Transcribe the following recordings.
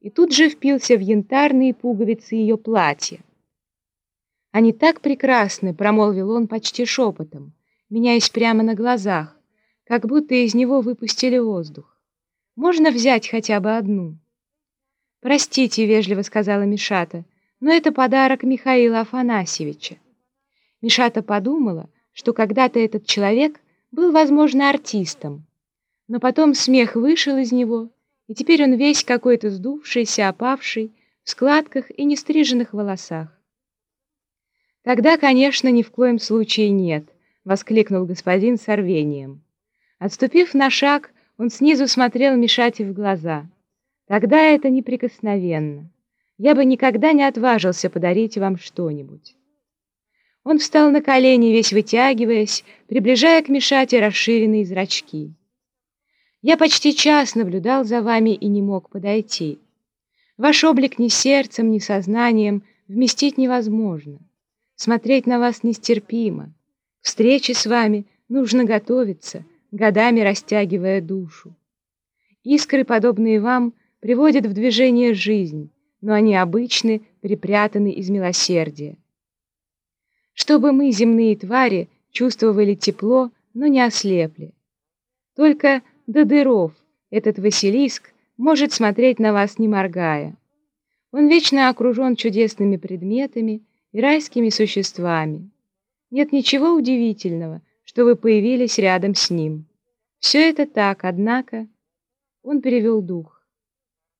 и тут же впился в янтарные пуговицы ее платья. «Они так прекрасны!» — промолвил он почти шепотом, меняясь прямо на глазах, как будто из него выпустили воздух. «Можно взять хотя бы одну?» «Простите», — вежливо сказала Мишата, «но это подарок Михаила Афанасьевича». Мишата подумала, что когда-то этот человек был, возможно, артистом, но потом смех вышел из него, и теперь он весь какой-то сдувшийся, опавший, в складках и нестриженных волосах. «Тогда, конечно, ни в коем случае нет», — воскликнул господин с рвением. Отступив на шаг, он снизу смотрел Мишате в глаза. «Тогда это неприкосновенно. Я бы никогда не отважился подарить вам что-нибудь». Он встал на колени, весь вытягиваясь, приближая к Мишате расширенные зрачки. «Я почти час наблюдал за вами и не мог подойти. Ваш облик ни сердцем, ни сознанием вместить невозможно. Смотреть на вас нестерпимо. К встрече с вами нужно готовиться, годами растягивая душу. Искры, подобные вам, приводят в движение жизнь, но они обычны, припрятаны из милосердия. Чтобы мы, земные твари, чувствовали тепло, но не ослепли. Только до дыров этот Василиск может смотреть на вас, не моргая. Он вечно окружен чудесными предметами, и райскими существами. Нет ничего удивительного, что вы появились рядом с ним. Все это так, однако... Он перевел дух.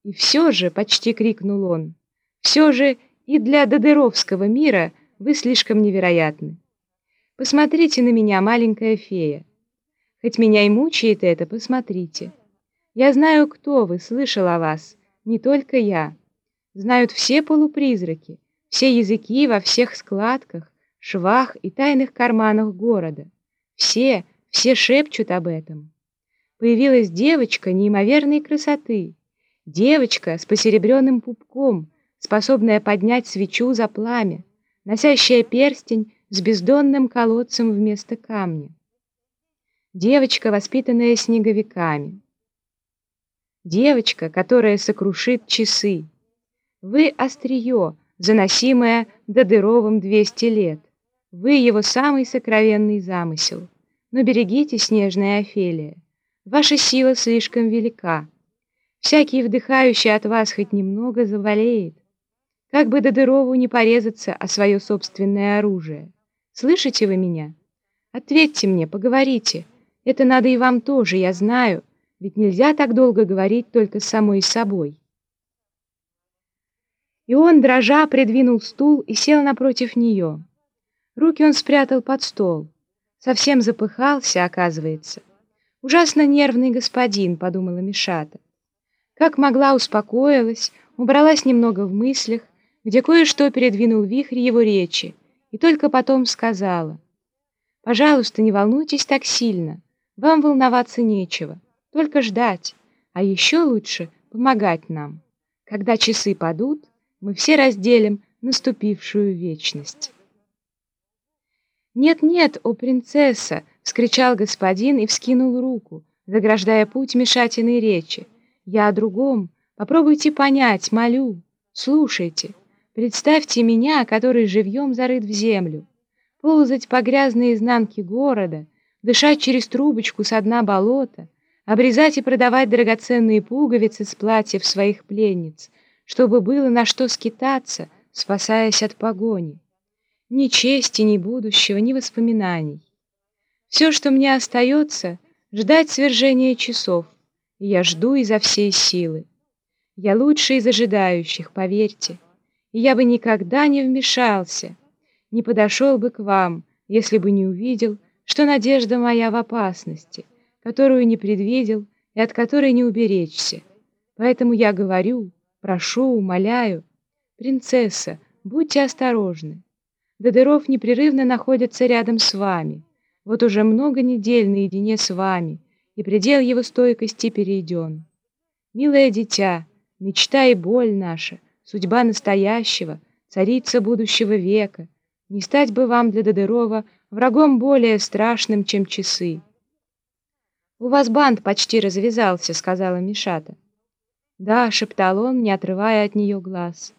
И все же, почти крикнул он, все же и для Додеровского мира вы слишком невероятны. Посмотрите на меня, маленькая фея. Хоть меня и мучает это, посмотрите. Я знаю, кто вы, слышал о вас, не только я. Знают все полупризраки, все языки во всех складках, швах и тайных карманах города. Все, все шепчут об этом. Появилась девочка неимоверной красоты. Девочка с посеребренным пупком, способная поднять свечу за пламя, носящая перстень с бездонным колодцем вместо камня. Девочка, воспитанная снеговиками. Девочка, которая сокрушит часы. Вы острие, заносимая Додыровым 200 лет. Вы его самый сокровенный замысел. Но берегите, снежная Офелия. Ваша сила слишком велика. Всякий, вдыхающий от вас хоть немного, заболеет. Как бы Додырову не порезаться о свое собственное оружие. Слышите вы меня? Ответьте мне, поговорите. Это надо и вам тоже, я знаю. Ведь нельзя так долго говорить только с самой собой. И он, дрожа, придвинул стул и сел напротив нее. Руки он спрятал под стол. Совсем запыхался, оказывается. «Ужасно нервный господин», — подумала Мишата. Как могла, успокоилась, убралась немного в мыслях, где кое-что передвинул вихрь его речи, и только потом сказала. «Пожалуйста, не волнуйтесь так сильно. Вам волноваться нечего, только ждать, а еще лучше помогать нам. Когда часы падут, мы все разделим наступившую вечность. «Нет-нет, о принцесса!» — вскричал господин и вскинул руку, заграждая путь Мишатиной речи. «Я о другом. Попробуйте понять, молю. Слушайте. Представьте меня, который живьем зарыт в землю, ползать по грязной изнанке города, дышать через трубочку со дна болота, обрезать и продавать драгоценные пуговицы с платьев своих пленниц, чтобы было на что скитаться, спасаясь от погони. Ни чести, ни будущего, ни воспоминаний. Все, что мне остается, ждать свержения часов, и я жду изо всей силы. Я лучший из ожидающих, поверьте, и я бы никогда не вмешался, не подошел бы к вам, если бы не увидел, что надежда моя в опасности, которую не предвидел и от которой не уберечься. Поэтому я говорю, Прошу, умоляю. Принцесса, будьте осторожны. Додыров непрерывно находится рядом с вами. Вот уже много недель наедине с вами, и предел его стойкости перейден. Милое дитя, мечта и боль наша, судьба настоящего, царица будущего века, не стать бы вам для Додырова врагом более страшным, чем часы. «У вас бант почти развязался», — сказала Мишата. «Да», — шептал он, не отрывая от нее глаз.